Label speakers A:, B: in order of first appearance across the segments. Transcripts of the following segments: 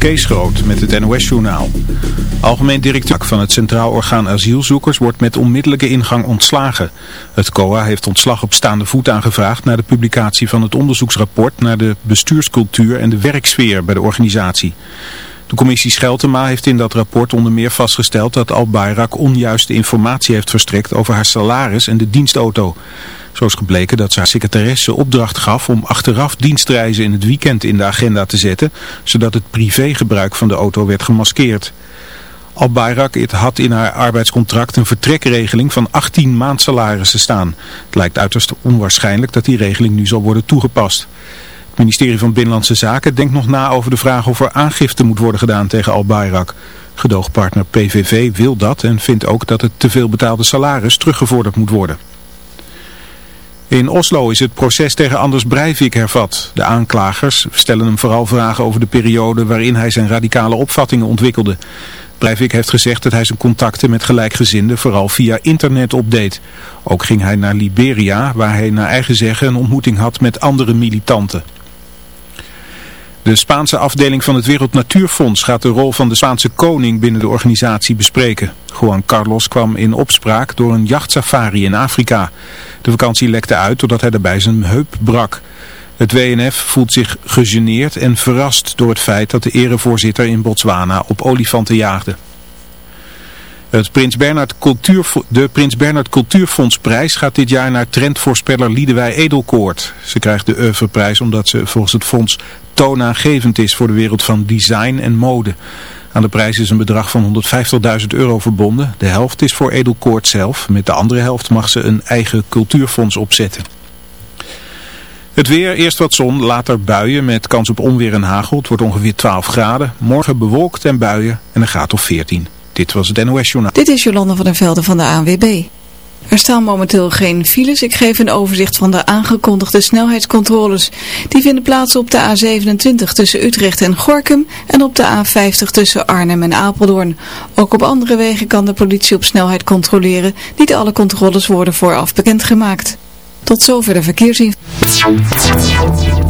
A: Kees Groot met het NOS-journaal. Algemeen directeur van het Centraal Orgaan Asielzoekers wordt met onmiddellijke ingang ontslagen. Het COA heeft ontslag op staande voet aangevraagd na de publicatie van het onderzoeksrapport naar de bestuurscultuur en de werksfeer bij de organisatie. De commissie Scheltema heeft in dat rapport onder meer vastgesteld dat Al-Bayrak onjuiste informatie heeft verstrekt over haar salaris en de dienstauto. Zo is gebleken dat ze haar secretaresse opdracht gaf om achteraf dienstreizen in het weekend in de agenda te zetten, zodat het privégebruik van de auto werd gemaskeerd. Al-Bayrak had in haar arbeidscontract een vertrekregeling van 18 maandsalarissen staan. Het lijkt uiterst onwaarschijnlijk dat die regeling nu zal worden toegepast. Ministerie van Binnenlandse Zaken denkt nog na over de vraag of er aangifte moet worden gedaan tegen Al-Bayrak. Gedoogpartner PVV wil dat en vindt ook dat het teveel betaalde salaris teruggevorderd moet worden. In Oslo is het proces tegen Anders Breivik hervat. De aanklagers stellen hem vooral vragen over de periode waarin hij zijn radicale opvattingen ontwikkelde. Breivik heeft gezegd dat hij zijn contacten met gelijkgezinden vooral via internet opdeed. Ook ging hij naar Liberia, waar hij naar eigen zeggen een ontmoeting had met andere militanten. De Spaanse afdeling van het Wereld Natuurfonds gaat de rol van de Spaanse koning binnen de organisatie bespreken. Juan Carlos kwam in opspraak door een jachtsafari in Afrika. De vakantie lekte uit doordat hij daarbij zijn heup brak. Het WNF voelt zich gegeneerd en verrast door het feit dat de erevoorzitter in Botswana op olifanten jaagde. Het Prins Bernhard Cultuur, de Prins Bernhard Cultuurfondsprijs gaat dit jaar naar trendvoorspeller Liedewij Edelkoort. Ze krijgt de oeuvreprijs omdat ze volgens het fonds toonaangevend is voor de wereld van design en mode. Aan de prijs is een bedrag van 150.000 euro verbonden. De helft is voor Edelkoort zelf. Met de andere helft mag ze een eigen cultuurfonds opzetten. Het weer, eerst wat zon, later buien met kans op onweer en hagel. Het wordt ongeveer 12 graden. Morgen bewolkt en buien en een graad of 14. Dit was het NOS Journaal.
B: Dit is Jolanda van der Velde van de ANWB. Er staan momenteel geen files. Ik geef een overzicht van de aangekondigde snelheidscontroles. Die vinden plaats op de A27 tussen Utrecht en Gorkum en op de A50 tussen Arnhem en Apeldoorn. Ook op andere wegen kan de politie op snelheid controleren. Niet alle controles worden vooraf bekendgemaakt. Tot zover de verkeersinformatie.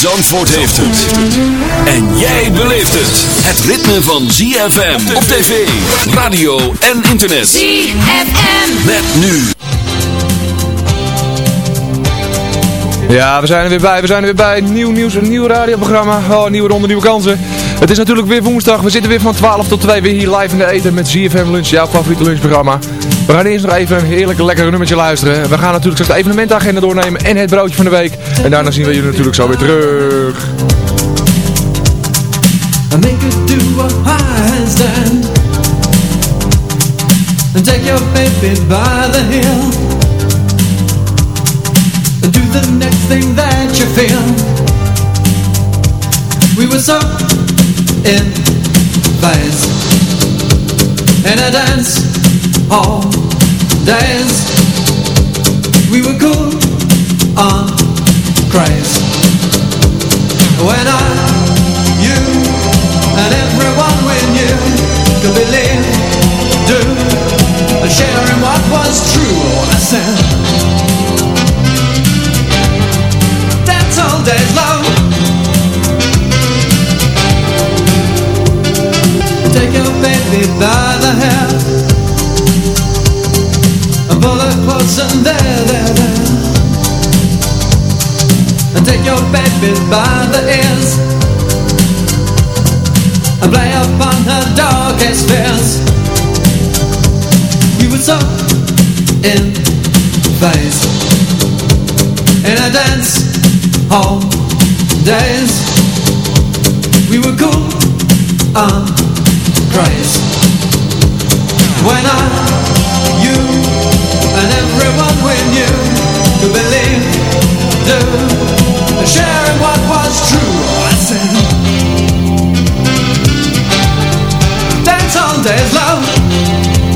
C: Zandvoort heeft het. En jij beleeft het. Het ritme van ZFM op tv, radio en internet.
D: ZFM.
C: Met nu.
E: Ja, we zijn er weer bij. We zijn er weer bij. Nieuw nieuws, een nieuw radioprogramma. Oh, nieuwe ronde, nieuwe kansen. Het is natuurlijk weer woensdag. We zitten weer van 12 tot 2 weer hier live in de eten met ZFM Lunch, jouw favoriete lunchprogramma. We gaan eerst nog even een heerlijk lekker nummertje luisteren. We gaan natuurlijk straks de evenementagenda doornemen en het broodje van de week. En daarna zien we jullie natuurlijk zo weer terug.
F: Do the next thing that you feel We in phase In a dance all days We were cool on craze When I, you and everyone we knew could believe, do, and share in what was true. I said, that's all days Take your baby by the hair and pull her close and there, there, there. And take your baby by the ears orchestra fairs. We were so in phase in a dance hall days. We were cool and crazy when I, you, and everyone we knew could believe, do, sharing what was true. I said, dance all days, love.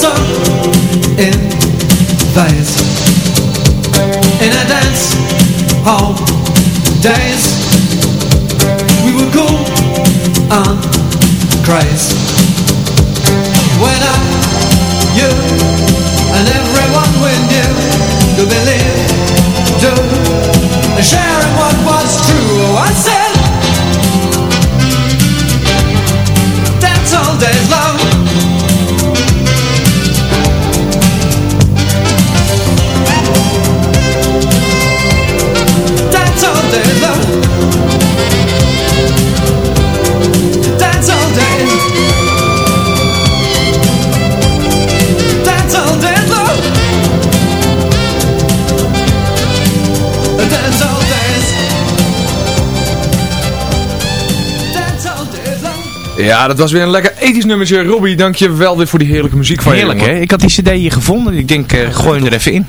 F: so in phase In a dance hall days We were cool and crazy. When I, you and everyone we knew To believe, do Sharing what was true I said That's all days
E: Ja, dat was weer een lekker ethisch nummertje. Robbie, dank je wel weer voor die heerlijke muziek van je.
G: Heerlijk hè? Ik had die cd hier gevonden. Ik denk, eh, gooi hem er even in.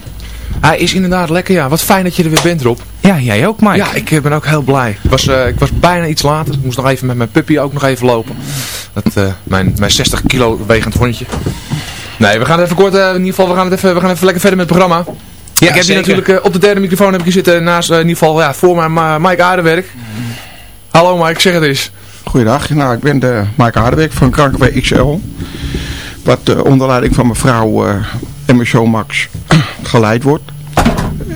E: Hij is inderdaad lekker, ja. Wat fijn dat je er weer bent, Rob.
G: Ja, jij ook Mike.
E: Ja, ik eh, ben ook heel blij. Ik was, eh, ik was bijna iets later. Ik moest nog even met mijn puppy ook nog even lopen. Dat, mijn, mijn 60 kilo wegend hondje. Nee, we gaan het even kort, in ieder geval, we gaan, het even, we gaan even lekker verder met het programma.
G: Ja,
E: ik heb hier natuurlijk op de derde microfoon heb ik hier zitten naast, in ieder geval, ja, voor mij Ma- Mike Aardewerk. Hallo Mike, zeg het eens.
H: Goeiedag, nou, ik ben de Mike Harderweg van Krankenweg XL. Wat eh, onder leiding van mijn vrouw eh, en mijn zoon Max geleid wordt.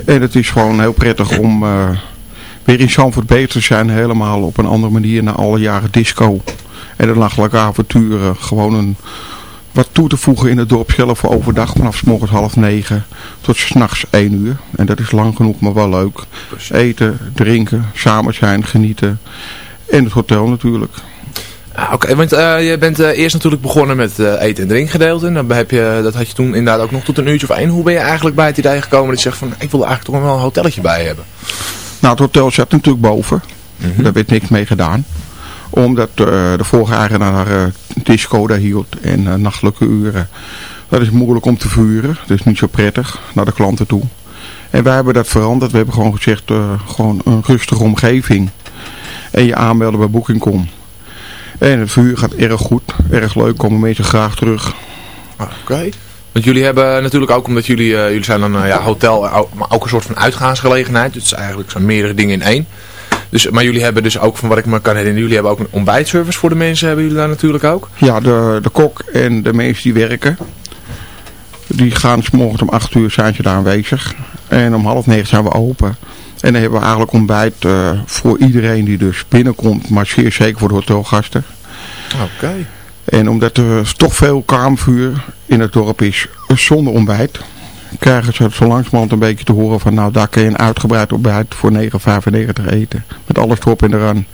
H: En het is gewoon heel prettig om eh, weer in Zandvoort bezig te zijn. Helemaal op een andere manier na alle jaren disco. En de nachtelijke avonturen. Gewoon een, wat toe te voegen in het dorp zelf voor overdag. Vanaf morgens half negen tot s'nachts één uur. En dat is lang genoeg, maar wel leuk. Eten, drinken, samen zijn, genieten. En het hotel natuurlijk.
E: Ah, Oké, want eh, je bent eh, eerst natuurlijk begonnen met eh, eten en drinkgedeelte. En dan heb je, dat had je toen inderdaad ook nog tot een uurtje of één. Hoe ben je eigenlijk bij het idee gekomen dat je zegt van, ik wil er eigenlijk toch wel een hotelletje bij hebben?
H: Nou, het hotel zat natuurlijk boven. Daar werd niks mee gedaan. Omdat de vorige eigenaar disco daar hield en nachtelijke uren. Dat is moeilijk om te vuren. Dat is niet zo prettig naar de klanten toe. En wij hebben dat veranderd. We hebben gewoon gezegd, gewoon een rustige omgeving. En je aanmelden bij Booking.com. En het verhuur gaat erg goed. Erg leuk, komen mensen graag terug.
E: Oké. Want jullie hebben natuurlijk ook, omdat jullie, eh, jullie zijn een eh, ja, hotel, maar ook een soort van uitgaansgelegenheid. Dus eigenlijk zijn meerdere dingen in één. Dus, maar jullie hebben dus ook, van wat ik me kan herinneren, jullie hebben ook een ontbijtservice voor de mensen, hebben jullie daar natuurlijk ook?
H: Ja, de, de kok en de mensen die werken, die gaan s morgens om 8 uur zijn ze daar aanwezig. En om half negen zijn we open. En dan hebben we eigenlijk ontbijt eh, voor iedereen die dus binnenkomt, maar zeer zeker voor de hotelgasten.
E: Oké.
H: En omdat er toch veel kamervuur in het dorp is zonder ontbijt, krijgen ze zo langzamerhand een beetje te horen van nou daar kun je een uitgebreid ontbijt voor 9,95 eten. Met alles erop en eraan.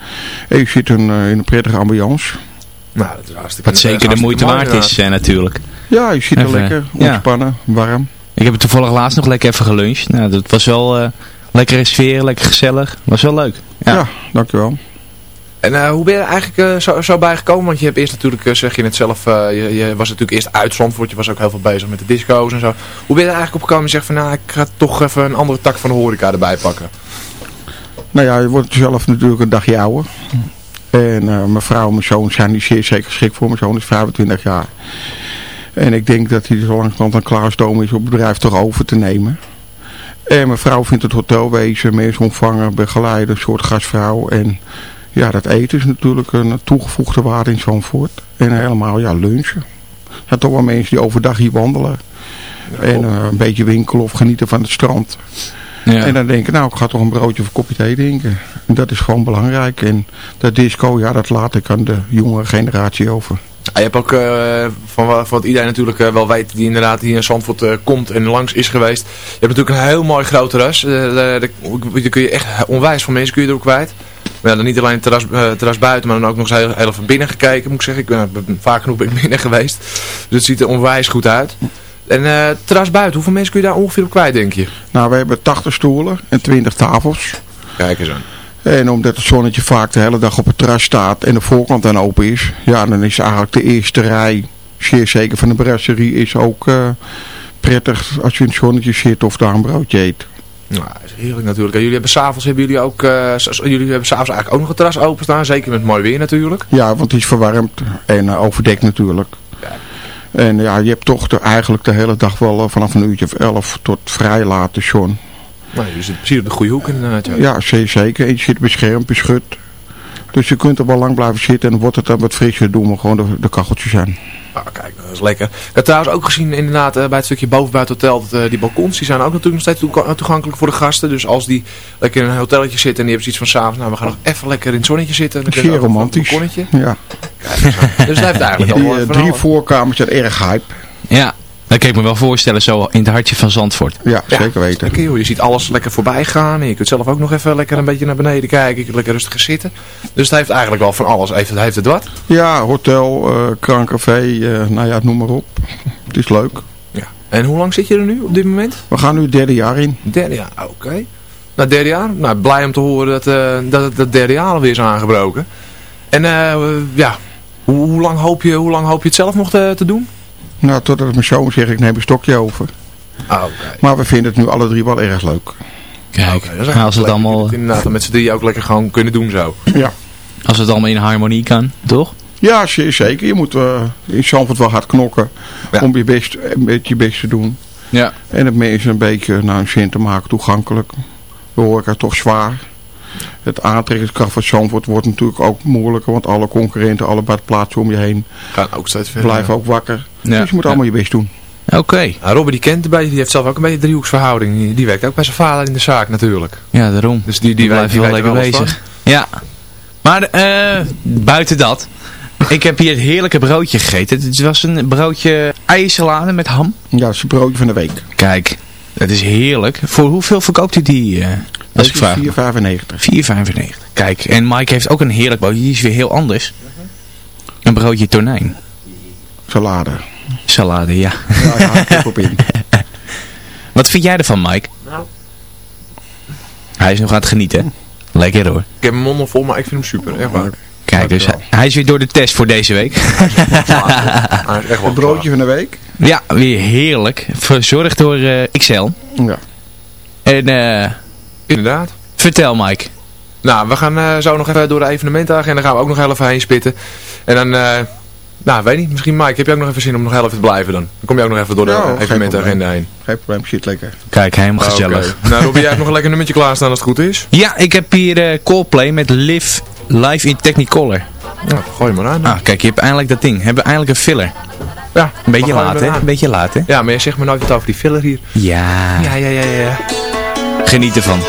H: En je zit een, eh, in een prettige ambiance.
E: Nou, dat is hartstikke
G: Wat zeker de moeite waard is eh, natuurlijk.
H: Ja, je zit er
G: Even,
H: lekker,
G: ja.
H: ontspannen, warm.
G: Ik heb het toevallig laatst nog lekker even geluncht. Nou, dat was wel eh lekkere sfeer, lekker gezellig. Was wel leuk. Ja.
H: Ja, dankjewel.
E: En eh, hoe ben je er eigenlijk eh, zo, zo bij gekomen? Want je hebt eerst natuurlijk, eh, zeg je net zelf, eh, je, je was natuurlijk eerst uit Zandvoort. Je was ook heel veel bezig met de disco's en zo. Hoe ben je er eigenlijk op gekomen en zegt van, nou, ik ga toch even een andere tak van de horeca erbij pakken?
H: Nou ja, je wordt zelf natuurlijk een dagje ouder. En eh, mijn vrouw en mijn zoon zijn niet zeer zeker geschikt voor. Mijn zoon is 25 jaar. En ik denk dat hij zo langzamerhand een klaarstoom is om het bedrijf toch over te nemen. En mijn vrouw vindt het hotelwezen, mensen ontvangen, begeleiden, een soort gastvrouw. En ja, dat eten is natuurlijk een toegevoegde waarde in Zandvoort. En helemaal, ja, lunchen. Er zijn toch wel mensen die overdag hier wandelen. En eh, een beetje winkelen of genieten van het strand.
G: Ja.
H: En dan denk ik, nou, ik ga toch een broodje of een kopje thee drinken. En dat is gewoon belangrijk. En dat disco, ja, dat laat ik aan de jongere generatie over.
E: Je hebt ook, eh, van, wa- van wat iedereen natuurlijk eh, wel weet, die inderdaad hier in Zandvoort eh, komt en langs is geweest. Je hebt natuurlijk een heel mooi groot terras. Daar kun je echt onwijs veel mensen kun je erop kwijt. Maar ja, dan niet alleen het terras, terras buiten, maar dan ook nog eens heel, heel even binnen gekeken, moet ik zeggen. Ik ben, vaak genoeg ben binnen geweest. Dus het ziet er onwijs goed uit. En het terras buiten, hoeveel mensen kun je daar ongeveer op kwijt, denk je?
H: Nou, we hebben 80 stoelen en 20 tafels.
E: Kijk eens aan.
H: En omdat het zonnetje vaak de hele dag op het terras staat en de voorkant dan open is, ja, dan is eigenlijk de eerste rij, zeer zeker van de brasserie, is ook eh, prettig als je in het zonnetje zit of daar een broodje eet.
E: Nou, is heerlijk natuurlijk. En jullie hebben s'avonds hebben jullie ook, eh, jullie hebben s'avonds eigenlijk ook nog het terras openstaan, zeker met mooi weer natuurlijk.
H: Ja, want het is verwarmd en eh, overdekt natuurlijk. En ja, je hebt toch de, eigenlijk de hele dag wel vanaf een uurtje of 11 tot vrij laat de zon.
E: Nou, je zit precies op de goede hoek inderdaad. Ja.
H: Ja, zeker. Je zit beschermd, beschut. Dus je kunt er wel lang blijven zitten en dan wordt het dan wat frisser, doen we gewoon de, de kacheltjes aan.
E: Ah, kijk, dat is lekker. Ik heb trouwens ook gezien inderdaad eh, bij het stukje boven bij het hotel, dat, eh, die balkons, die zijn ook natuurlijk nog steeds toega- toegankelijk voor de gasten. Dus als die lekker in een hotelletje zitten en die hebben zoiets van s'avonds, nou we gaan nog even lekker in het zonnetje zitten. Dan
H: Zeer
E: een
H: romantisch.
E: balkonnetje.
H: Ja.
E: Dus dat heeft eigenlijk
H: Die
E: al
H: eh,
E: van
H: drie voorkamers zijn erg hype.
G: Ja, dat kan ik me wel voorstellen zo in het hartje van Zandvoort.
H: Ja,
E: Ja,
H: zeker weten.
E: Lekker, joh. Je ziet alles lekker voorbij gaan en je kunt zelf ook nog even lekker een beetje naar beneden kijken. Je kunt lekker rustig gaan zitten. Dus het heeft eigenlijk wel van alles. Heeft het, heeft het wat?
H: Ja, hotel, eh krancafé, eh, nou ja, noem maar op. Het is leuk.
E: Ja. En hoe lang zit je er nu op dit moment?
H: We gaan nu het derde jaar in.
E: Derde jaar, oké. Nou, derde jaar. Nou, blij om te horen dat, eh, dat het dat derde jaar alweer is aangebroken. En eh, ja, hoe, hoe, lang hoop je, hoe lang hoop je het zelf nog te, te doen?
H: Nou, totdat mijn zoon zegt, ik neem een stokje over.
E: Ah, oké.
H: Maar we vinden het nu alle drie wel erg leuk.
G: Kijk,
E: is
G: nou, als het allemaal,
E: Inderdaad, met z'n drieën ook lekker gewoon kunnen doen zo.
H: Ja.
G: als het allemaal in harmonie kan, toch?
H: Ja, zeer zeker. Je moet eh, in Zandvoort wel hard knokken
E: Ja.
H: om je best, een beetje je best te doen.
G: Ja.
H: En het mensen een beetje naar hun zin te maken, toegankelijk. We horen toch zwaar. Het aantrekkingskracht van Zandvoort wordt natuurlijk ook moeilijker, want alle concurrenten, alle badplaatsen om je heen
E: Gaan ook steeds verder.
H: blijven ook wakker.
G: Ja.
H: Dus je moet
G: Ja.
H: allemaal je best doen.
G: Oké.
E: Nou, Robby die kent beetje, die heeft zelf ook een beetje driehoeksverhouding. Die, die werkt ook bij zijn vader in de zaak natuurlijk.
G: Ja, daarom.
E: Dus die, die,
G: Die
E: die
G: wel
E: er
G: lekker bezig. Ja. Maar eh, buiten dat. Ik heb hier het heerlijke broodje gegeten. Het was een broodje eiersalade met ham.
H: Ja, dat is het broodje van de week.
G: Kijk, dat is heerlijk. Voor hoeveel verkoopt u die? eh, als ik vraag.
H: 4,95.
G: 4,95. Kijk, en Mike heeft ook een heerlijk broodje. Die is weer heel anders. Een broodje tonijn.
H: Salade.
G: Salade, ja.
H: Ja, ja, kip op in.
G: Wat vind jij ervan, Mike?
E: Nou.
G: Hij is nog aan het genieten. Lekker hoor.
E: Ik heb mijn mond nog vol, maar ik vind hem super. Echt waar.
G: Kijk, dus hij, hij is weer door de test voor deze week.
E: Hij is echt wel
H: Het broodje van de week.
G: Ja, weer heerlijk. Verzorgd door eh, XL.
H: Ja.
G: En eh,
E: Inderdaad.
G: vertel Mike.
E: Nou, we gaan eh, zo nog even door de evenementenagenda gaan we ook nog even heen spitten. En dan, eh, nou, weet niet, misschien Mike, heb je ook nog even zin om nog even te blijven dan? Dan kom je ook nog even door de
H: Ja, geen
E: evenementenagenda heen.
H: Geen probleem, shit lekker.
G: Kijk, helemaal gezellig.
E: Nou, Robby, jij hebt nog een lekker nummertje klaarstaan als het goed is.
G: Ja, ik heb hier eh Coldplay met Live Live in Technicolor.
E: Nou, gooi maar aan.
G: Ah, kijk, je hebt eindelijk dat ding. Hebben we eindelijk een filler.
E: Ja,
G: Een beetje laat, hè? Een beetje laat, hè?
E: Ja, maar je zegt me nooit wat over die filler hier.
G: Ja.
E: Ja, ja, ja, ja.
G: Geniet ervan.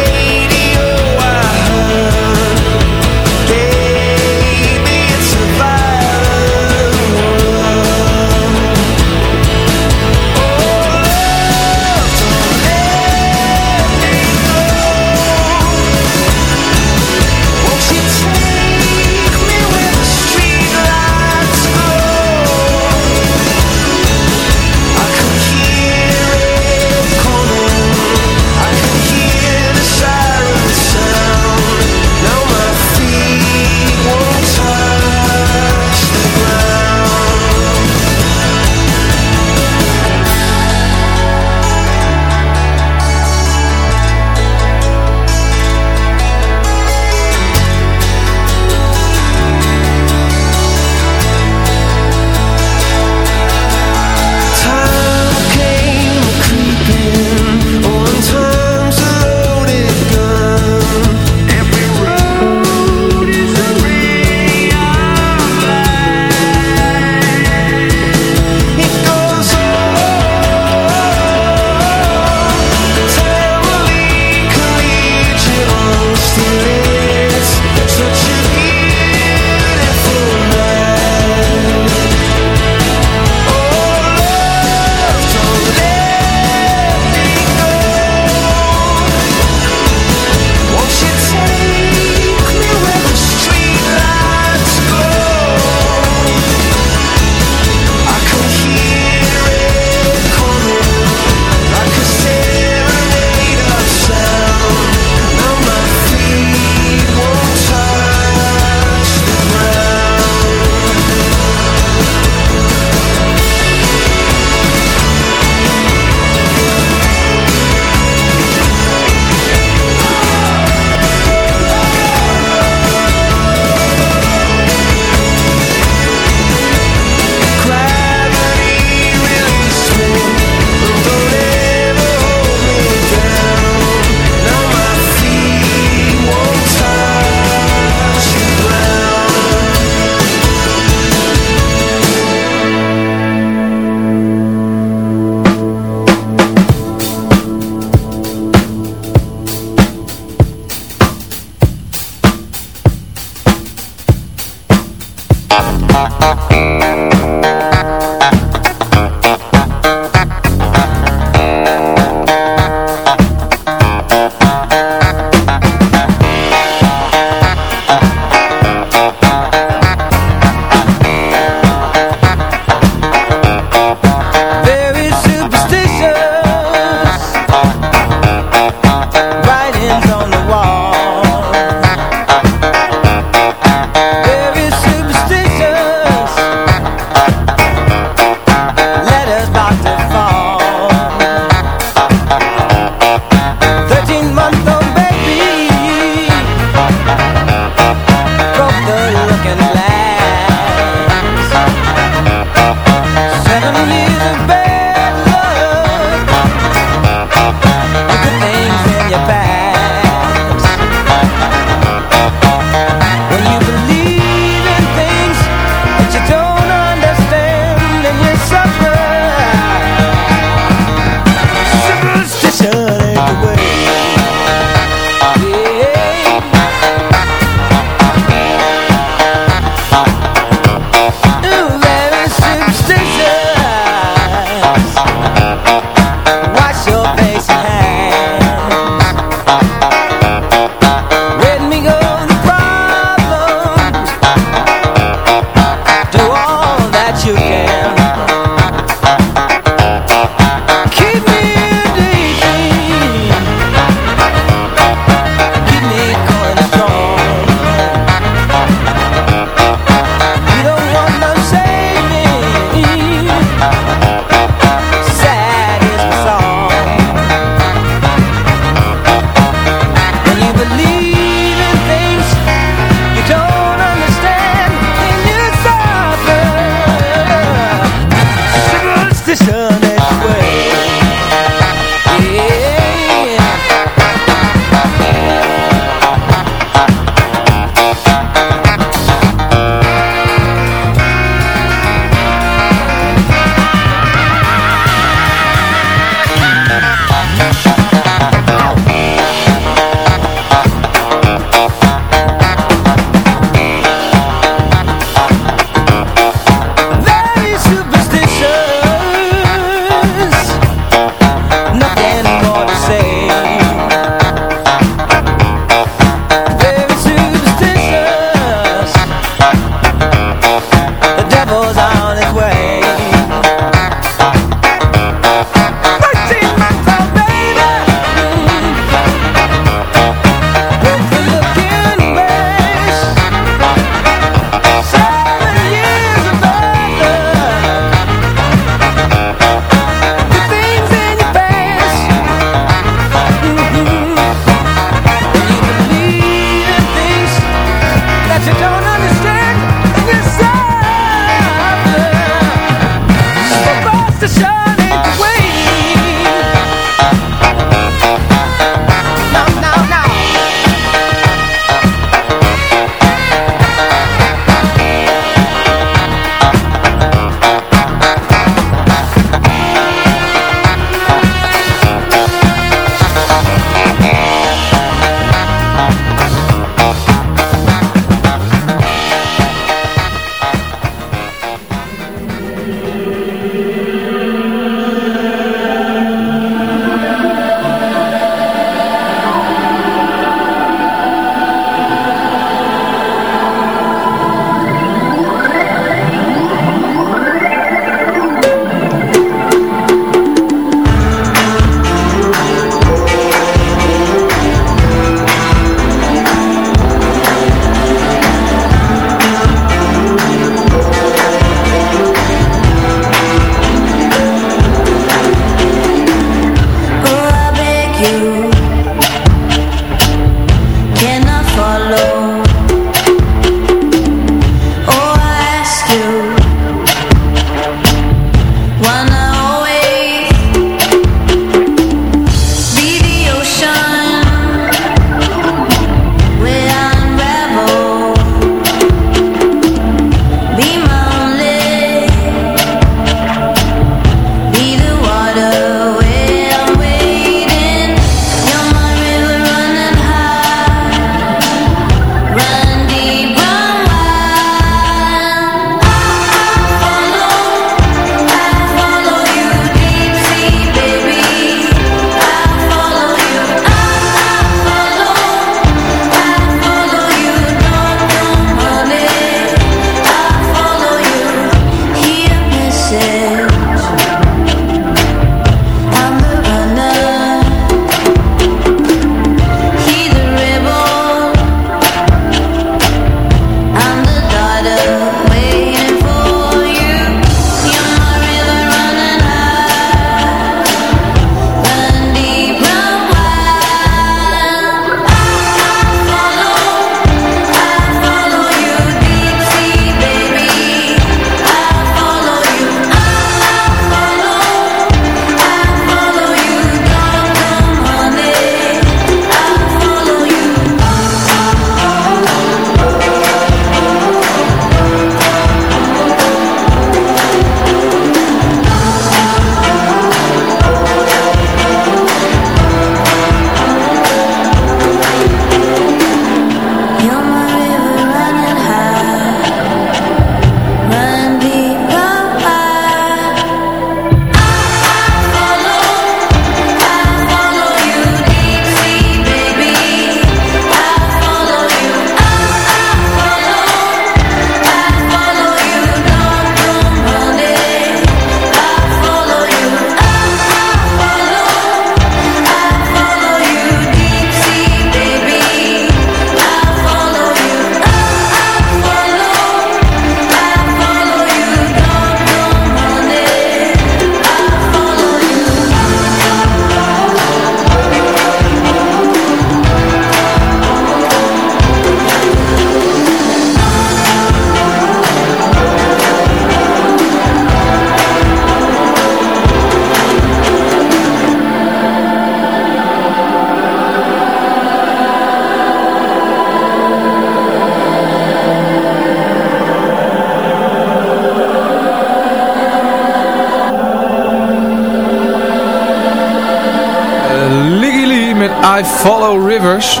E: I Follow Rivers.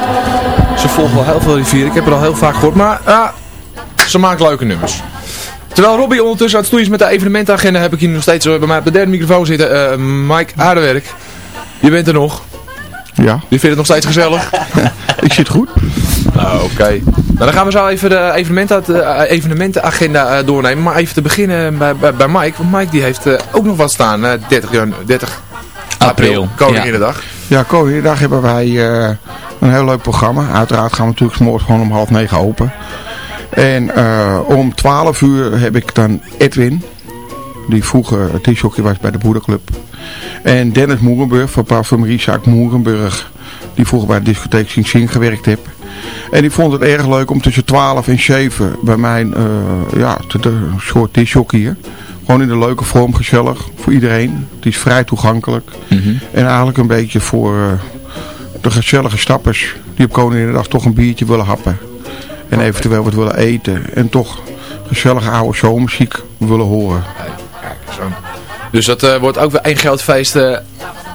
E: Ze volgen wel heel veel rivieren. Ik heb het al heel vaak gehoord. Maar ja, ze maakt leuke nummers. Terwijl Robbie ondertussen aan het stoeien is met de evenementenagenda, heb ik hier nog steeds eh, bij mij op de derde microfoon zitten. eh, Mike Aardewerk. Je bent er nog.
H: Ja,
E: Je vindt het nog steeds gezellig?
H: ik zit goed.
E: Ah, Oké. Nou, dan gaan we zo even de evenementen, evenementenagenda eh, doornemen. Maar even te beginnen bij, bij, bij Mike. Want Mike die heeft eh, ook nog wat staan. eh, 30, jan- 30 april. Koninginnedag.
H: Ja, Koninginnedag hebben wij eh, een heel leuk programma. Uiteraard gaan we natuurlijk 's morgens gewoon om half negen open. En eh, om 12 uur heb ik dan Edwin, die vroeger t-jockey was bij de Boerderclub. En Dennis Moerenburg van parfumeriezaak Moerenburg, die vroeger bij de discotheek Sing Sing gewerkt heeft. En die vond het erg leuk om tussen 12 en 7 bij mij eh, ja, soort t-jockey Gewoon in een leuke vorm, gezellig, voor iedereen. Het is vrij toegankelijk. En eigenlijk een beetje voor eh, de gezellige stappers die op Koninginnedag toch een biertje willen happen. En eventueel wat willen eten. En toch gezellige oude showmuziek willen horen.
E: Kijk, zo. Dus dat eh, wordt ook weer één geldfeest eh,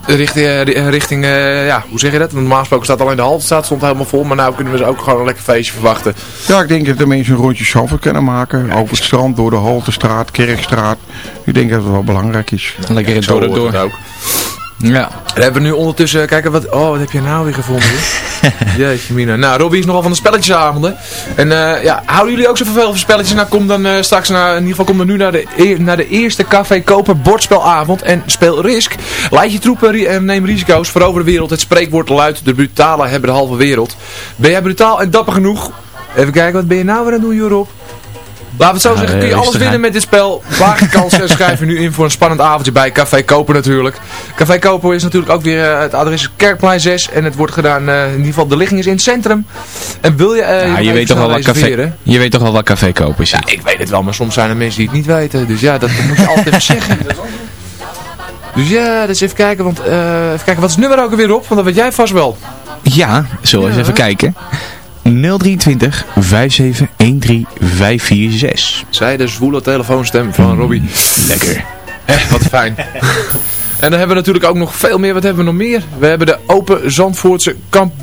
E: richting, eh, ri- richting eh, ja, hoe zeg je dat? Normaal gesproken staat alleen de Haltestraat stond helemaal vol. Maar nu kunnen we dus ook gewoon een lekker feestje verwachten.
H: Ja, ik denk dat de mensen een rondje Zandvoort kunnen maken. Over het strand, door de Haltestraat, Kerkstraat. Ik denk dat het wel belangrijk is.
G: Lekker door,
E: hoort
G: door.
E: het ook.
G: Ja.
E: Dan hebben we nu ondertussen, kijk wat, oh wat heb je nou weer gevonden? Jeetje mina. Nou, Robbie is nogal van de spelletjesavonden. En eh, ja, houden jullie ook zo veel van spelletjes? Nou, kom dan eh, straks naar, in ieder geval kom dan nu naar de, e- naar de eerste Café Koper bordspelavond en speel Risk. Leid je troepen en neem risico's, verover de wereld. Het spreekwoord luidt, de brutalen hebben de halve wereld. Ben jij brutaal en dapper genoeg? Even kijken, wat ben je nou weer aan het doen, Jorop? Laten we het zo zeggen, kun je
G: eh,
E: alles winnen met dit spel. Waag je kansen en schrijf je nu in voor een spannend avondje bij Café Koper natuurlijk. Café Koper is natuurlijk ook weer, eh, het adres Kerkplein 6 en het wordt gedaan, eh, in ieder geval de ligging is in het centrum. En wil je, eh,
G: Ja, je, weet toch wel wat café, je weet toch wel wat café kopen is.
E: Ja, ik weet het wel, maar soms zijn er mensen die het niet weten. Dus ja, dat moet je altijd even zeggen. Dus ja, dus even kijken, want, even kijken, wat is het nummer ook alweer op? Want dat weet jij vast wel.
G: Ja, zullen we eens even kijken. 023 5713 546.
E: Zij de zwoele telefoonstem van Robbie.
G: Lekker.
E: Echt, wat fijn. en dan hebben we natuurlijk ook nog veel meer. Wat hebben we nog meer? We hebben de Open Zandvoortse kamp...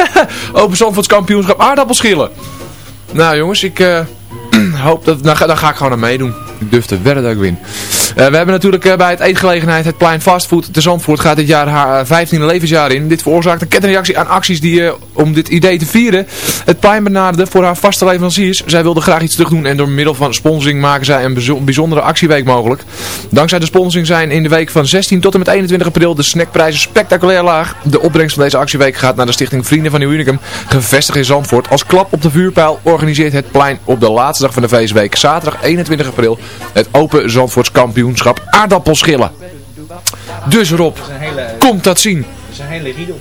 E: Open Zandvoorts kampioenschap aardappelschillen. Nou jongens, ik eh, hoop dat... Nou, ga- daar ga ik gewoon aan meedoen. Ik durf te wedden dat ik win. Eh, we hebben natuurlijk eh, bij het eetgelegenheid het plein fastfood te Zandvoort gaat dit jaar haar eh, 15e levensjaar in. Dit veroorzaakt een kettingreactie aan acties die eh, om dit idee te vieren het plein benaderde voor haar vaste leveranciers. Zij wilde graag iets terug doen en door middel van sponsoring maken zij een bijzondere actieweek mogelijk. Dankzij de sponsoring zijn in de week van 16 tot en met 21 april de snackprijzen spectaculair laag. De opbrengst van deze actieweek gaat naar de stichting Vrienden van Nieuw Unicum, gevestigd in Zandvoort. Als klap op de vuurpijl organiseert het plein op de laatste dag van de feestweek, zaterdag 21 april, het Open Zandvoorts kampioenschap aardappelschillen. Dus Rob, komt dat zien. Dat is een hele riedel,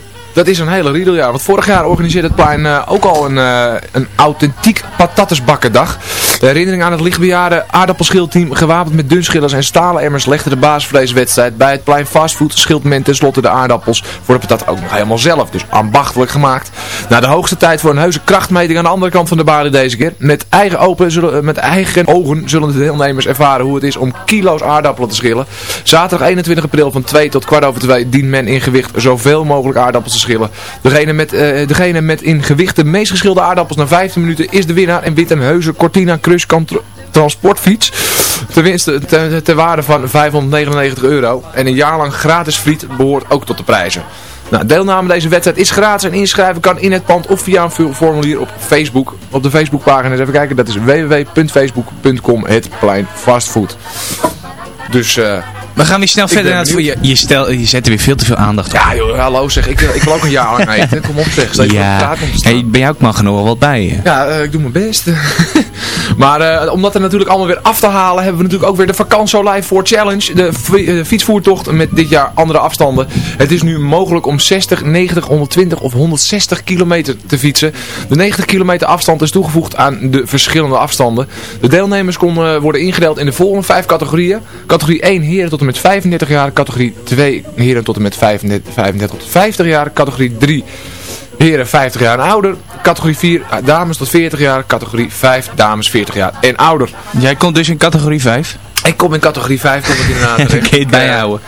E: ja. Want vorig jaar organiseerde het plein eh, ook al een, eh, een authentiek patatesbakkendag. De herinnering aan het lichtbejaarde aardappelschilteam, gewapend met dunschillers en stalen emmers, legde de basis voor deze wedstrijd. Bij het plein fastfood schilt men tenslotte de aardappels voor de patat ook nog helemaal zelf. Dus ambachtelijk gemaakt. Nou, de hoogste tijd voor een heuse krachtmeting aan de andere kant van de balie deze keer. Met eigen, open, zullen, eh, met eigen ogen zullen de deelnemers ervaren hoe het is om kilo's aardappelen te schillen. Zaterdag 21 april van 2 tot kwart over 2 dient men in gewicht zoveel mogelijk aardappels te schillen. Degene met, eh, degene met in gewicht de meest geschilde aardappels na 15 minuten is de winnaar en wint een heuse Cortina Crush transportfiets. Tenminste, ter, ter waarde van 599 euro. En een jaar lang gratis friet behoort ook tot de prijzen. Nou, deelname aan deze wedstrijd is gratis en inschrijven kan in het pand of via een formulier op Facebook. Op de Facebookpagina even kijken, dat is www.facebook.com het plein fastfood. Dus eh,
G: We gaan weer snel verder
E: ben
G: naar het... Je, je, stel, je zet er weer veel te veel aandacht op.
E: ja joh, hallo zeg, ik, ik wil ook een jaar lang eten. Kom op zeg, steeds
G: Ja, hey, jou mag er nog wel wat bij. hè?
E: Ja, eh, ik doe mijn best. maar eh, om dat er natuurlijk allemaal weer af te halen, hebben we natuurlijk ook weer de Vakanzo Live for Challenge. De fi- eh, fietsvoertocht met dit jaar andere afstanden. Het is nu mogelijk om 60, 90, 120 of 160 kilometer te fietsen. De 90 kilometer afstand is toegevoegd aan de verschillende afstanden. De deelnemers konden eh, worden ingedeeld in de volgende vijf categorieën. Categorie 1 heren tot en met 35 jaar. Categorie 2 heren tot en met 35, 35 tot 50 jaar. Categorie 3 Heren 50 jaar en ouder. Categorie 4 dames tot 40 jaar. Categorie 5 dames 40 jaar en ouder.
G: Jij komt dus in categorie 5.
E: Ik kom in categorie 5 kom ik inderdaad
G: kun je het bijhouden.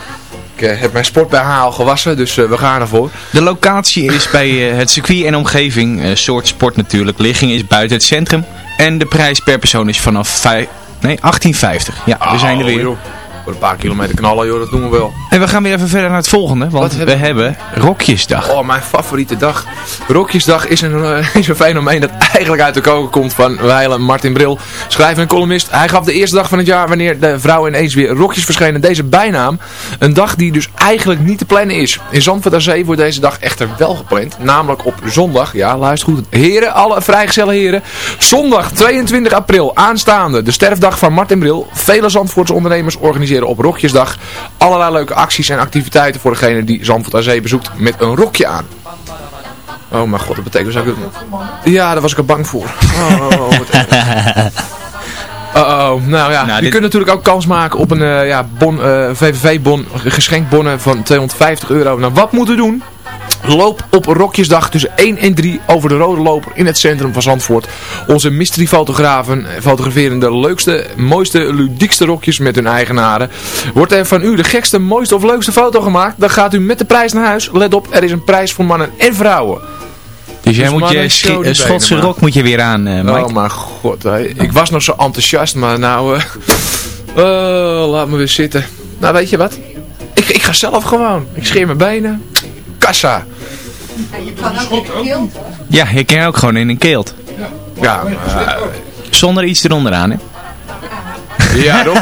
E: Ik eh, heb mijn sport al gewassen, dus eh, we gaan ervoor.
G: De locatie is bij eh, het circuit en omgeving, eh, soort sport natuurlijk. Ligging is buiten het centrum. En de prijs per persoon is vanaf vijf, nee, 18,50. Ja, we zijn er
E: Oh,
G: weer.
E: joh. Voor een paar kilometer knallen, joh, dat doen we wel.
G: En we gaan weer even verder naar het volgende, want
E: Wat
G: we
E: hebben we?
G: hebben Rokjesdag.
E: Oh, mijn favoriete dag. Rokjesdag is een, eh, is een fenomeen dat eigenlijk uit de koken komt van wijlen Martin Bril. Schrijver en columnist. Hij gaf de eerste dag van het jaar wanneer de vrouwen ineens weer rokjes verschenen. Deze bijnaam. Een dag die dus eigenlijk niet te plannen is. In Zandvoort aan Zee wordt deze dag echter wel gepland. Namelijk op zondag. Ja, luister goed. Heren, alle vrijgezelle heren. Zondag 22 april aanstaande. De sterfdag van Martin Bril. Vele Zandvoortse ondernemers organiseren op Rokjesdag allerlei leuke acties en activiteiten voor degene die Zandvoort aan Zee bezoekt met een rokje aan. Oh mijn god, dat betekent dus ook... Ja, daar was ik er bang voor. Oh, wat erg. Uh-oh, nou ja,
G: Nou,
E: je
G: dit-
E: kunt natuurlijk ook kans maken op een eh, ja, bon, eh, VVV-bon, geschenkbonnen van 250 euro. Nou, wat moeten we doen? Loop op Rokjesdag tussen 1 en 3 over de rode loper in het centrum van Zandvoort. Onze mystery-fotografen fotograferen de leukste, mooiste, ludiekste rokjes met hun eigenaren. Wordt er van u de gekste, mooiste of leukste foto gemaakt, dan gaat u met de prijs naar huis. Let op, er is een prijs voor mannen en vrouwen.
G: Dus jij
E: Dus
G: moet je
E: een
G: eh, Schotse
E: benen,
G: rok moet je weer aan, eh, Mike.
E: Oh mijn god, ik was nog zo enthousiast, maar nou, eh, oh, laat me weer zitten. Nou, weet je wat? Ik, ik ga zelf gewoon. Ik scheer mijn benen. Kassa.
G: Ja, je kan ook gewoon in een keelt.
E: Ja, maar, eh,
G: Zonder iets eronder aan, hè?
E: ja, Rob.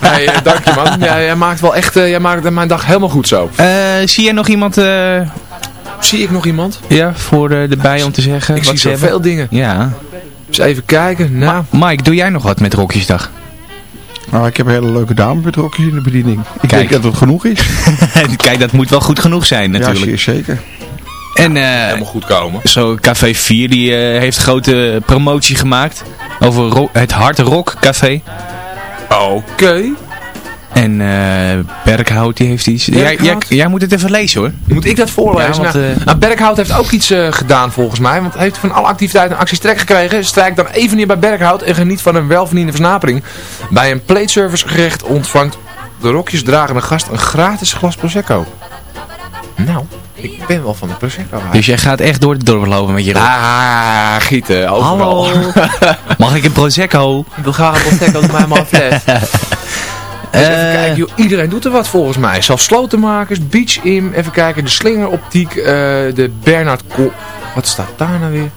E: hey, dank je man. Ja, jij maakt wel echt, eh, jij maakt mijn dag helemaal goed zo.
G: Eh, zie jij nog iemand eh,
E: Zie ik nog iemand?
G: ja, voor de, erbij om te zeggen
E: Ik
G: wat
E: zie
G: ze
E: zoveel
G: hebben?
E: dingen.
G: Ja.
E: Dus even kijken. Nou,
G: Mike, doe jij nog wat met Rokjesdag?
H: Nou, ik heb een hele leuke dame met rokjes in de bediening. Ik
G: Kijk.
H: denk dat het genoeg is.
G: Kijk, dat moet wel goed genoeg zijn
H: Ja,
G: natuurlijk.
H: zeer zeker.
G: en eh,
E: helemaal goed komen.
G: zo Café 4 die eh, heeft grote promotie gemaakt over het Hard Rock Café.
E: Oké.
G: En eh Berkhout die heeft iets. Jij, jij, jij moet het even lezen hoor.
E: Moet ik dat voorlezen?
G: Ja, want,
E: nou,
G: eh,
E: nou, Berkhout heeft ook iets eh, gedaan volgens mij. Want hij heeft van alle activiteiten een actiestrek gekregen. Strijk dan even neer bij Berkhout en geniet van een welverdiende versnapering. Bij een plateservice gerecht ontvangt de rokjesdragende gast een gratis glas Prosecco. Nou, ik ben wel van de Prosecco.
G: Dus jij gaat echt door het dorp lopen met je rok.
E: Ah, gieten, overal.
G: Hallo. Mag ik een Prosecco?
E: Ik wil graag een Prosecco, doe mij maar een fles. Dus even
G: Eh,
E: kijken, joh, iedereen doet er wat volgens mij. Zelfs slotenmakers, Beach In, even kijken, de slingeroptiek, eh, de Bernard Ko... Wat staat daar nou weer?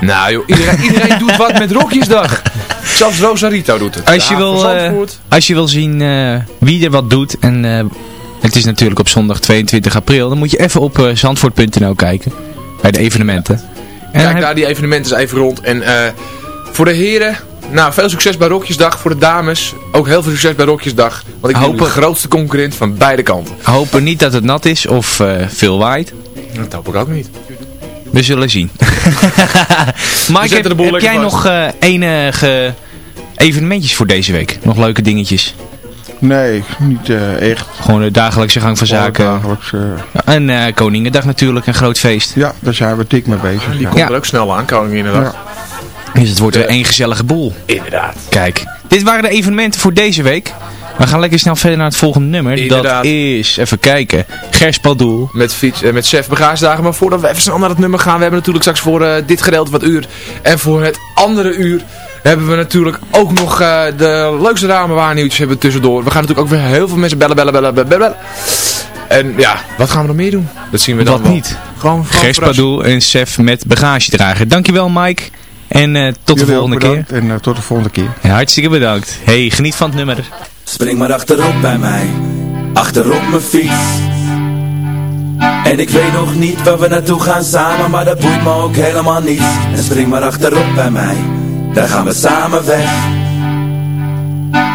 E: Nou joh, iedereen, iedereen doet wat met Rokjesdag. Zelfs Rosarito doet het.
G: Als je, wil, eh, als je wil zien eh, wie er wat doet en eh, het is natuurlijk op zondag 22 april, dan moet je even op eh, zandvoort.nl kijken bij de evenementen. En
E: Kijk daar die evenementen eens even rond. En eh, voor de heren, nou veel succes bij Rokjesdag. Voor de dames, ook heel veel succes bij Rokjesdag. Want ik ben
G: Hopen-
E: de grootste concurrent van beide kanten.
G: hopen niet dat het nat is of eh, veel waait.
E: Dat hoop ik ook niet.
G: We zullen zien. Mike,
E: zetten
G: heb, heb jij
E: vast.
G: nog eh, enige evenementjes voor deze week? Nog leuke dingetjes?
H: Nee, niet eh, echt.
G: Gewoon de dagelijkse gang van zaken.
H: Dagelijks, eh,
G: En eh, Koningendag natuurlijk, een groot feest.
H: ja, daar zijn we dik mee bezig.
E: Die
H: Ja.
E: komt
G: Ja.
E: er ook snel aan, Koninginnedag.
H: Ja.
G: Dus het wordt weer één gezellige boel.
E: Inderdaad.
G: Kijk, dit waren de evenementen voor deze week. We gaan lekker snel verder naar het volgende nummer.
E: Inderdaad.
G: Dat is, even kijken, Gers Padoel.
E: met, fiets, eh, met chef bagagedagen. Maar voordat we even snel naar het nummer gaan, we hebben natuurlijk straks voor eh, dit gedeelte wat uur. En voor het andere uur hebben we natuurlijk ook nog eh, de leukste ramenwaarnieuwtjes hebben tussendoor. We gaan natuurlijk ook weer heel veel mensen bellen, bellen, bellen, bellen, bellen. En ja, wat gaan we nog meer doen? Dat zien we dan
G: Wat
E: wel.
G: niet?
E: Gewoon, gewoon
G: Gers. Padoel en Sef met bagagedrager. Dankjewel Mike. En eh, tot de
H: Jullie
G: volgende keer.
H: En eh, tot de volgende keer.
G: Ja, hartstikke bedankt. Hey, geniet van het nummer.
I: Spring maar achterop bij mij, achterop mijn fiets. En ik weet nog niet waar we naartoe gaan samen, maar dat boeit me ook helemaal niet. En spring maar achterop bij mij, daar gaan we samen weg.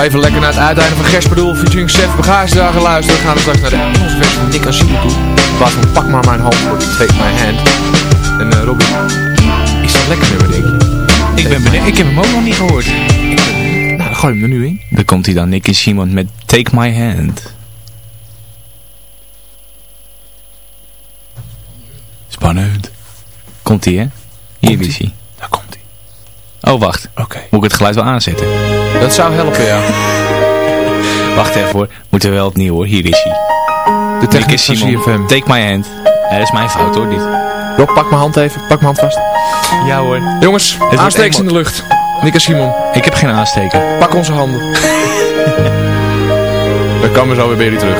E: Even lekker naar het uiteinde van Gersbedoel featuring Seth Bagagedrager luisteren. We gaan we straks naar de Engelse versie van Nick toe. Van Pak maar mijn hand voor Take My Hand. En uh, Robby, is dat lekker nummer denk je?
G: Ik ben benieuwd. Ik heb hem ook nog niet gehoord.
E: Nou, dan gooi je hem er nu in.
G: Dan komt hij dan, Nicky Simon met Take My Hand. Spannend. Komt hij, hè? Hier is hij. Oh, wacht.
E: Oké.
G: Moet ik het geluid wel aanzetten?
E: Dat zou helpen, ja.
G: Wacht even hoor. Moeten we wel opnieuw hoor. Hier is hij.
E: De techniek van
G: Simon.
E: CFM.
G: Take My Hand. Ja, dat is mijn fout hoor, dit.
E: Rob, pak mijn hand even. Pak mijn hand vast.
G: Ja hoor.
E: Jongens,
G: wordt
E: aanstekers in de lucht. Nick en Simon,
G: Ik heb geen aansteker.
E: pak onze handen. Dan komen we zo weer bij jullie terug.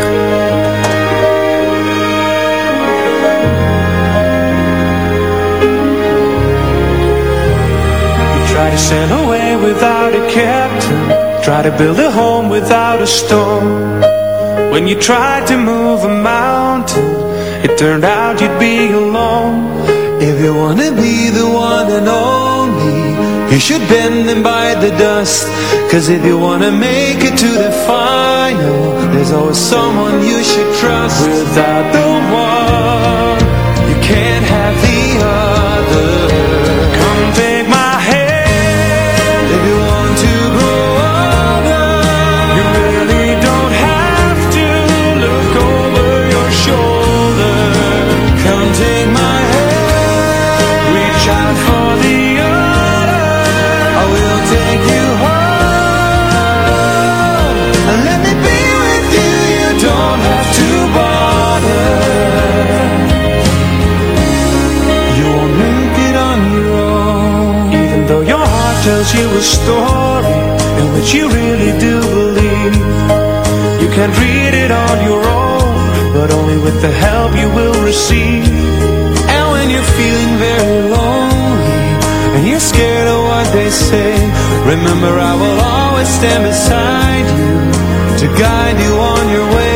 J: Try to sail away without a captain. Try to build a home without a storm. When you tried to move a mountain It turned out you'd be alone. If you wanna be the one and only You should bend and bite the dust. Cause if you wanna make it to the final There's always someone you should trust. Without the one You can't have the other You can read it on your own But only with the help you will receive. And when you're feeling very lonely And you're scared of what they say Remember I will always stand beside you To guide you on your way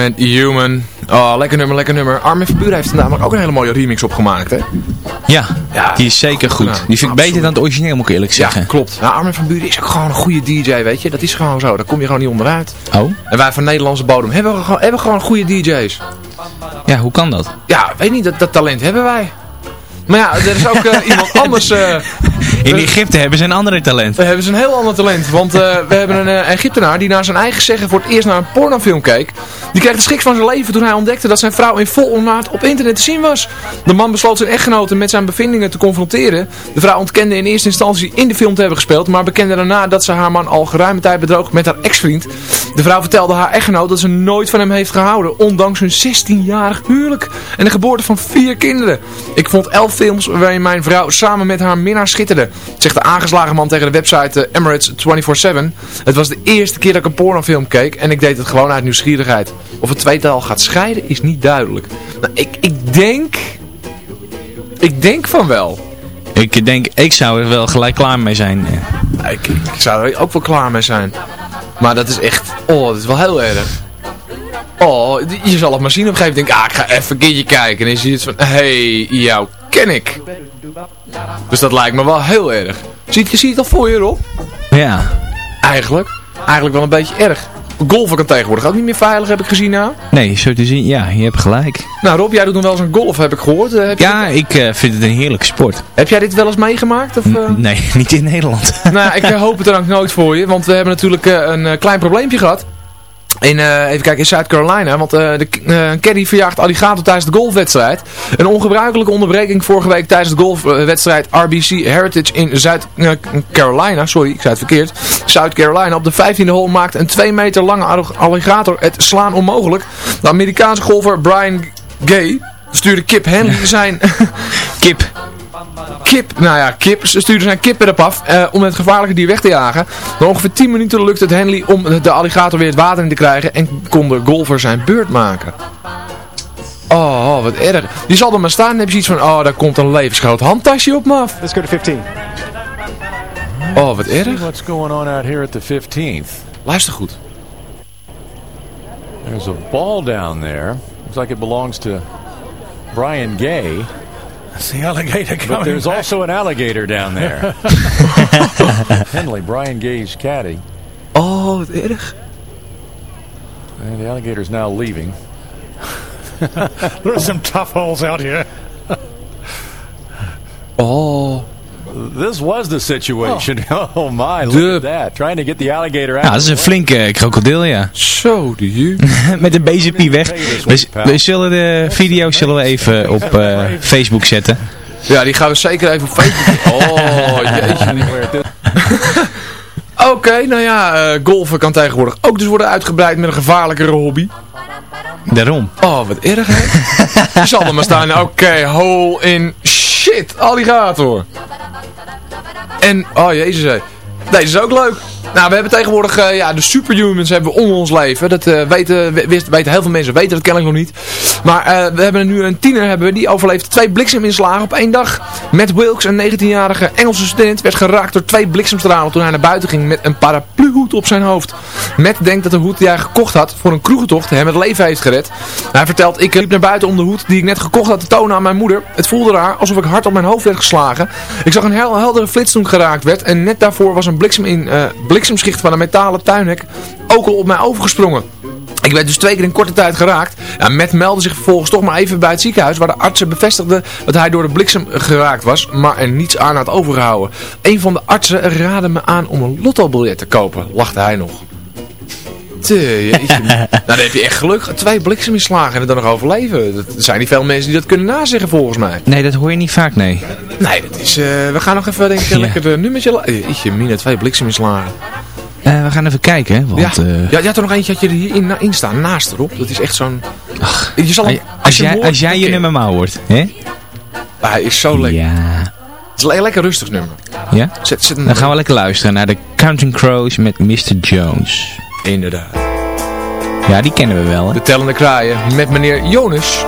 E: met Human. Oh, lekker nummer, lekker nummer. Armin van Buren heeft er namelijk ook een hele mooie remix op gemaakt, hè?
G: Ja, die is zeker goed. die vind ik beter dan het origineel, moet ik eerlijk zeggen.
E: Ja, klopt. Nou, Armin van Buren is ook gewoon een goede DJ, weet je. Dat is gewoon zo. Daar kom je gewoon niet onderuit.
G: Oh?
E: En wij van Nederlandse bodem hebben we gewoon, hebben gewoon goede DJ's.
G: Ja, hoe kan dat?
E: Ja, weet niet, dat, dat talent hebben wij. Maar ja, er is ook eh, iemand anders... eh,
G: In Egypte hebben ze een andere talent.
E: We hebben ze een heel ander talent. Want eh, we hebben een Egyptenaar die naar zijn eigen zeggen voor het eerst naar een pornofilm keek. Die kreeg de schrik van zijn leven toen hij ontdekte dat zijn vrouw in vol onmaat op internet te zien was. De man besloot zijn echtgenote met zijn bevindingen te confronteren. De vrouw ontkende in eerste instantie in de film te hebben gespeeld. Maar bekende daarna dat ze haar man al geruime tijd bedroog met haar ex-vriend. De vrouw vertelde haar echtgenoot dat ze nooit van hem heeft gehouden. Ondanks hun 16-jarig huwelijk. En de geboorte van vier kinderen. Ik vond elf films waarin mijn vrouw samen met haar minnaar schitterde. Zegt de aangeslagen man tegen de website eh, Emirates 24-7. Het was de eerste keer dat ik een pornofilm keek. En ik deed het gewoon uit nieuwsgierigheid. Of het tweetal gaat scheiden is niet duidelijk. Nou, ik, ik denk... Ik denk van wel.
G: Ik denk, ik zou er wel gelijk klaar mee zijn.
E: Ik, ik zou er ook wel klaar mee zijn. Maar dat is echt... Oh, dat is wel heel erg. Oh, je zal het maar zien op een gegeven moment. Denk, ah, ik ga even een keertje kijken. En dan zie je het van... Hé, hey, jou ken ik. Dus dat lijkt me wel heel erg. Zie je, zie je het al voor je, Rob?
G: Ja.
E: Eigenlijk. Eigenlijk wel een beetje erg. Golfen kan tegenwoordig ook niet meer veilig, heb ik gezien nou.
G: Nee, zo te zien, ja, je hebt gelijk.
E: Nou Rob, jij doet nog wel eens een golf, heb ik gehoord. Eh, heb je
G: Ja, ik eh, vind het een heerlijke sport.
E: Heb jij dit wel eens meegemaakt? Of, eh?
G: Nee, niet in Nederland.
E: nou, ik hoop het er ook nooit voor je, want we hebben natuurlijk een klein probleempje gehad. In, eh, even kijken, in South Carolina, want eh, de eh, een caddy verjaagt alligator tijdens de golfwedstrijd. Een ongebruikelijke onderbreking vorige week tijdens de golfwedstrijd RBC Heritage in Zuid eh, Carolina. Sorry, ik zei het verkeerd. South Carolina. Op de 15e hole maakte een 2 meter lange alligator het slaan onmogelijk. De Amerikaanse golfer Brian Gay stuurde Kip Henley zijn...
G: Kip.
E: Kip, nou ja, Kip ze stuurde zijn kip erop af eh, om het gevaarlijke dier weg te jagen. Na ongeveer 10 minuten lukte het Henley om de alligator weer het water in te krijgen en kon de golfer zijn beurt maken. Oh, oh, wat erg. Die zal er maar staan en heb je iets van, oh, daar komt een levensgroot handtasje op me af.
K: Let's go to 15.
E: Oh, wat erg.
K: What's going on out here at the 15th.
E: Luister goed.
K: There's a ball down there. Looks like it belongs to Brian Gay.
L: That's the alligator
K: But
L: coming
K: there's
L: back.
K: also an alligator down there. Henley, Brian Gay's caddy.
E: Oh, wat erg.
K: And the alligator's now leaving.
L: there are some tough holes out here.
E: Oh.
K: This was the situation. Oh, my, look
E: De-
K: at that. Trying to get the alligator out.
G: Ja, dat is een flinke krokodil, ja.
E: Zo, die
G: Met een bezempie weg. We, we zullen de video zullen we even op eh, Facebook zetten.
E: Ja, die gaan we zeker even op Facebook. Oh, jeetje. Oké, nou ja, eh, golfen kan tegenwoordig ook dus worden uitgebreid met een gevaarlijkere hobby.
G: Daarom.
E: Oh, wat erg hè. Je zal er maar staan. Oké, hole in shit, alligator. En, oh jezus hé. Deze is ook leuk. Nou, we hebben tegenwoordig, eh, ja, de superhumans hebben we ons leven. Dat eh, weten, we- wist- weten heel veel mensen, weten dat kennelijk nog niet. Maar eh, we hebben nu een tiener, hebben we, die overleefde twee blikseminslagen op één dag. Matt Wilkes, een 19-jarige Engelse student, werd geraakt door twee bliksemstralen toen hij naar buiten ging met een parapluhoed op zijn hoofd. Matt denkt dat de hoed die hij gekocht had voor een kroegentocht hem het leven heeft gered. Hij vertelt, ik liep naar buiten om de hoed die ik net gekocht had te tonen aan mijn moeder. Het voelde raar, alsof ik hard op mijn hoofd werd geslagen. Ik zag een heldere flits toen ik geraakt werd en net daarvoor was een bliksem in, bliksemschicht van een metalen tuinhek ook al op mij overgesprongen. Ik werd dus twee keer in korte tijd geraakt. Ja, Matt meldde zich vervolgens toch maar even bij het ziekenhuis... waar de artsen bevestigden dat hij door de bliksem geraakt was... maar er niets aan had overgehouden. Een van de artsen raadde me aan om een lottobiljet te kopen, lachte hij nog. Te, jeetje. nou, dan heb je echt geluk. Twee blikseminslagen en het dan nog overleven. Dat- Er zijn niet veel mensen die dat kunnen nazeggen volgens mij.
G: Nee, dat hoor je niet vaak, nee.
E: Nee, dat is... eh, we gaan nog even, denk ik,
G: Ja.
E: lekker de nummertje... la- Jeetje, mine, twee blikseminslagen.
G: Eh, we gaan even kijken, hè, want...
E: ja.
G: eh,
E: ja, je had er nog eentje had je er hierin na- in staan, naast erop. Dat is echt zo'n... Je zal
G: als, jij,
E: hoort,
G: als jij je nummer maar hoort, hè?
E: Ah, Hij is zo lekker.
G: Ja.
E: Het is een lekker rustig nummer.
G: Ja?
E: Zet, zet
G: Dan gaan we lekker luisteren naar de Counting Crows met Mr. Jones.
E: Inderdaad.
G: Ja, die kennen we wel, hè?
E: De tellende kraaien met meneer Jonas.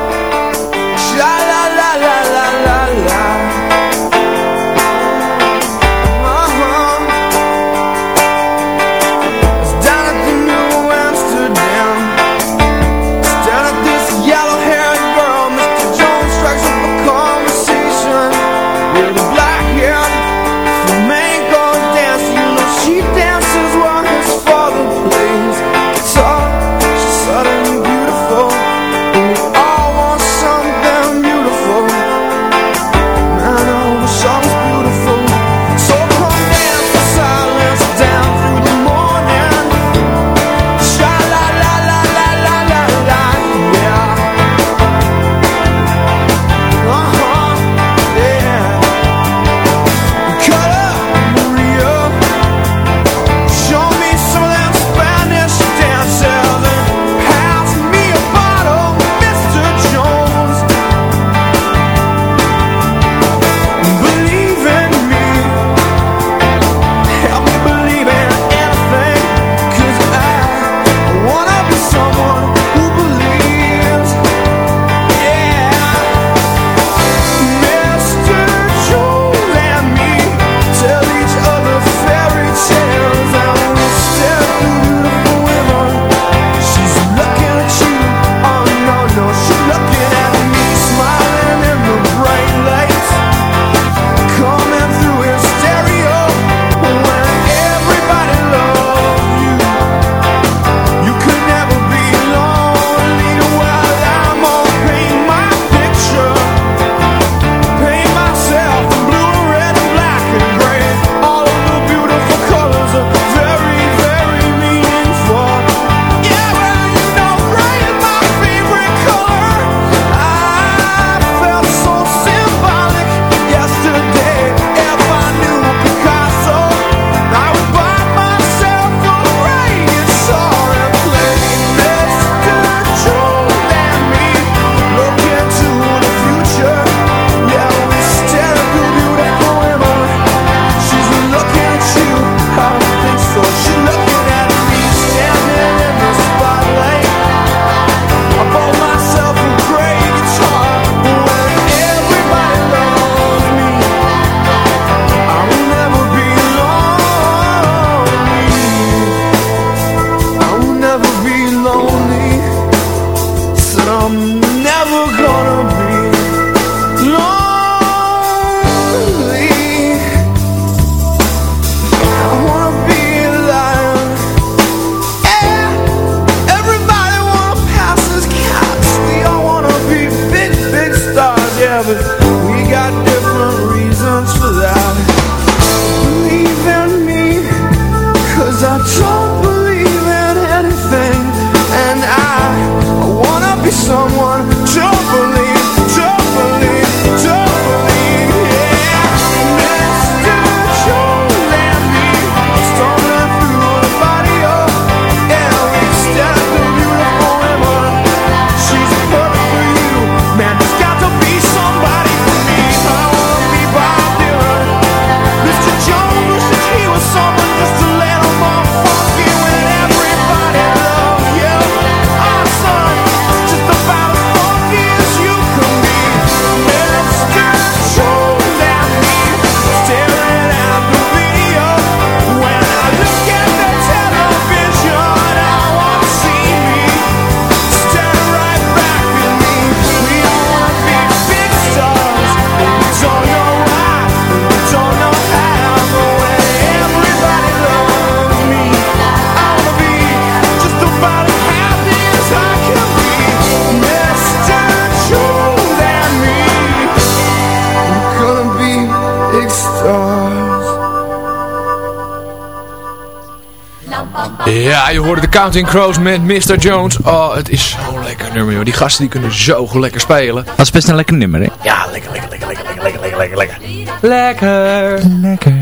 E: Je hoorde de Counting Crows met Mr. Jones. Oh, het is zo'n lekker nummer, joh. Die gasten die kunnen zo lekker spelen.
G: Dat is best een lekker nummer, hè?
E: Ja, lekker, lekker, lekker, lekker, lekker, lekker, lekker, lekker, lekker.
G: Lekker. Lekker.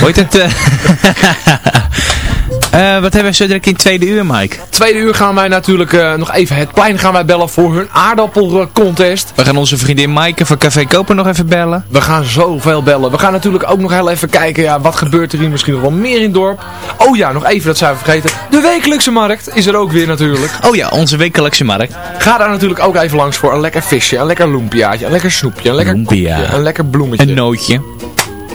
G: Hoort het? eh, eh, wat hebben we zo direct in het tweede uur, Mike?
E: Tweede uur gaan wij natuurlijk eh, nog even het plein gaan wij bellen voor hun aardappelcontest.
G: We gaan onze vriendin Maaike van Café Koper nog even bellen.
E: We gaan zoveel bellen. We gaan natuurlijk ook nog heel even kijken, ja, wat gebeurt er hier misschien nog wel meer in het dorp. Oh ja, nog even, dat zijn we vergeten. De wekelijkse markt is er ook weer natuurlijk.
G: Oh ja, onze wekelijkse markt.
E: Ga daar natuurlijk ook even langs voor een lekker visje, een lekker loempiaatje, een lekker snoepje, een lekker
G: Lumpia.
E: koekje, een lekker bloemetje.
G: Een nootje.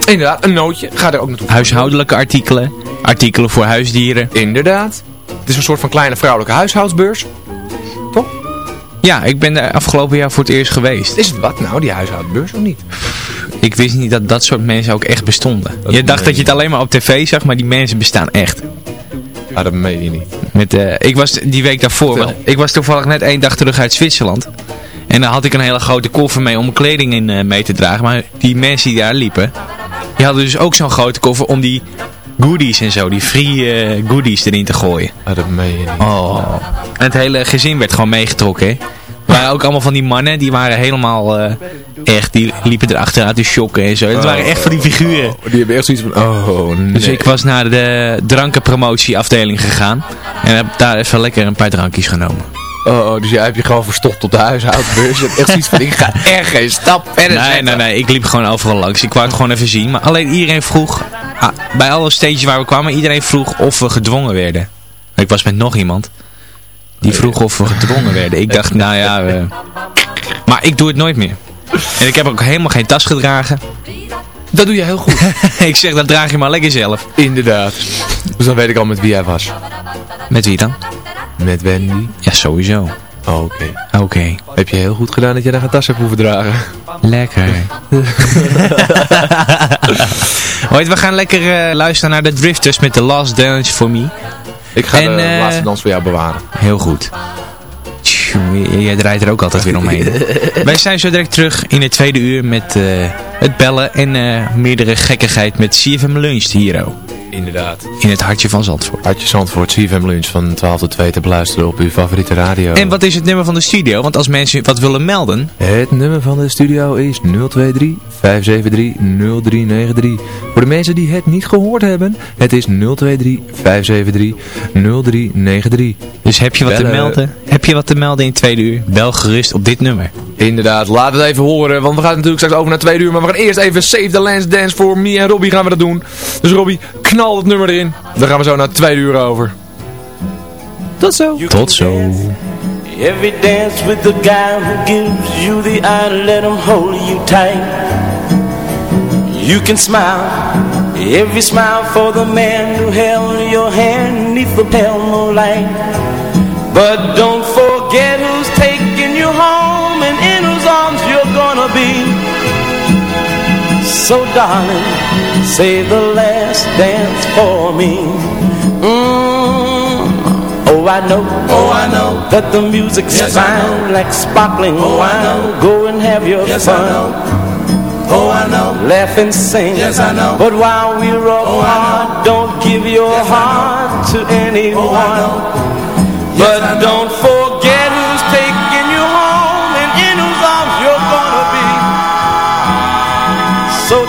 E: Inderdaad, een nootje. Ga er ook naartoe.
G: Huishoudelijke artikelen. Artikelen voor huisdieren.
E: Inderdaad. Het is een soort van kleine vrouwelijke huishoudsbeurs.
G: Ja, ik ben daar afgelopen jaar voor het eerst geweest.
E: Is het wat nou, die huishoudbeurs of niet?
G: Ik wist niet dat dat soort mensen ook echt bestonden. je dacht dat je het alleen maar op tv zag, maar die mensen bestaan echt.
E: Ah, dat meen je niet.
G: Met, eh, ik was die week daarvoor, want ik was toevallig net één dag terug uit Zwitserland. En dan had ik een hele grote koffer mee om mijn kleding in eh, mee te dragen. Maar die mensen die daar liepen, die hadden dus ook zo'n grote koffer om die goodies en zo, die free eh, goodies erin te gooien.
E: Ah, dat meen je niet.
G: Oh. En het hele gezin werd gewoon meegetrokken, hè. Er waren ook allemaal van die mannen, die waren helemaal eh, echt, die liepen erachteruit te shocken en zo. Het waren echt van die figuren.
E: Die hebben echt zoiets van, oh nee.
G: Dus ik was naar de drankenpromotieafdeling gegaan. En heb daar even lekker een paar drankjes genomen.
E: Oh, oh, dus jij hebt je gewoon verstopt op de huishoudbeurs. Je hebt echt zoiets van, ik ga echt geen stap verder
G: Nee,
E: zetten.
G: nee, nee. Ik liep gewoon overal langs. Ik wou het gewoon even zien. Maar alleen iedereen vroeg, ah, bij alle steentjes waar we kwamen, iedereen vroeg of we gedwongen werden. Ik was met nog iemand. Die vroeg of we gedwongen werden. Ik dacht, nou ja, we- maar ik doe het nooit meer. En ik heb ook helemaal geen tas gedragen.
E: Dat doe je heel goed.
G: ik zeg, dat draag je maar lekker zelf.
E: Inderdaad. Dus dan weet ik al met wie jij was.
G: Met wie dan?
E: Met Wendy.
G: Ja, sowieso.
E: Oh, Oké.
G: Oké.
E: Heb je heel goed gedaan dat je daar geen tas hebt hoeven dragen.
G: Lekker. Hoi, we gaan lekker eh, luisteren naar de Drifters met The Last Dance For Me.
E: Ik ga
G: En,
E: de
G: eh,
E: laatste dans voor jou bewaren.
G: Heel goed. Tjoe, Jij draait er ook altijd weer omheen. Wij zijn zo direct terug in het tweede uur met eh, het bellen en meerdere gekkigheid met CFM Lunch hier ook.
E: Inderdaad.
G: In het hartje van Zandvoort.
E: Hartje Zandvoort, CFM Lunch van 12 tot 2 te beluisteren op uw favoriete radio.
G: En wat is het nummer van de studio? Want als mensen wat willen melden...
E: Het nummer van de studio is 023 573 0393. Voor de mensen die het niet gehoord hebben, het is 023 573 0393.
G: Dus heb je wat
E: Bellen.
G: te melden? Heb je wat te melden in het tweede uur? Bel gerust op dit nummer.
E: Inderdaad, laat het even horen, want we gaan natuurlijk straks over naar twee uur. Maar we gaan eerst even Save the Lance Dance voor Me en Robbie gaan we dat doen. Dus Robbie, knal het nummer erin. Dan gaan we zo naar twee uur over. Tot zo.
G: Tot zo.
M: Every dance with the guy who gives you the eye, let him hold you tight. You can smile, every smile for the man who held your hand neath the pale moonlight. But don't forget who's taking you home in whose arms you're gonna be. So darling, say the last dance for me. Mm. Oh, I know, oh, I know that the music's
F: Yes,
M: fine, like sparkling
F: Oh, I
M: wine.
F: know.
M: Go and have your
F: Yes,
M: fun.
F: Oh, I know.
M: Laugh and sing.
F: Yes, I know.
M: But while we're
F: Oh,
M: apart, don't give your
F: Yes,
M: heart to anyone.
F: Oh, know.
M: But don't forget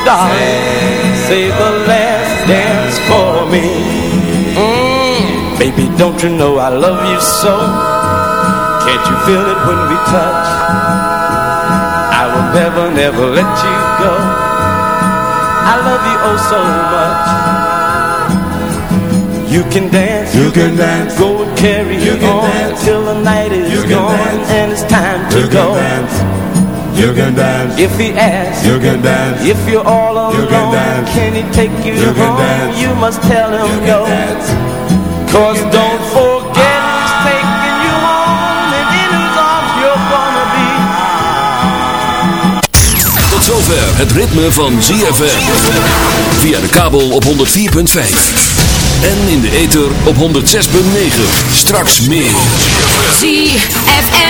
M: darling, say the last dance for me. Mm, baby, don't you know I love you so? Can't you feel it when we touch? I will never, never let you go. I love you oh so much. You can dance,
F: You can dance.
M: go and carry
F: You
M: on
F: dance.
M: till the night is gone
F: dance.
M: and it's time to
F: You
M: go.
F: dance. You can dance.
M: If he asks,
F: You can dance.
M: if you're all alone,
F: You can dance.
M: can he take you,
F: You can
M: home?
F: dance.
M: You must tell him
F: You dance.
M: Cause don't forget who's taking you home and in whose arms you're gonna be.
C: Tot zover het ritme van ZFM. Via de kabel op 104.5. En in de ether op 106.9. Straks meer.
N: ZFM.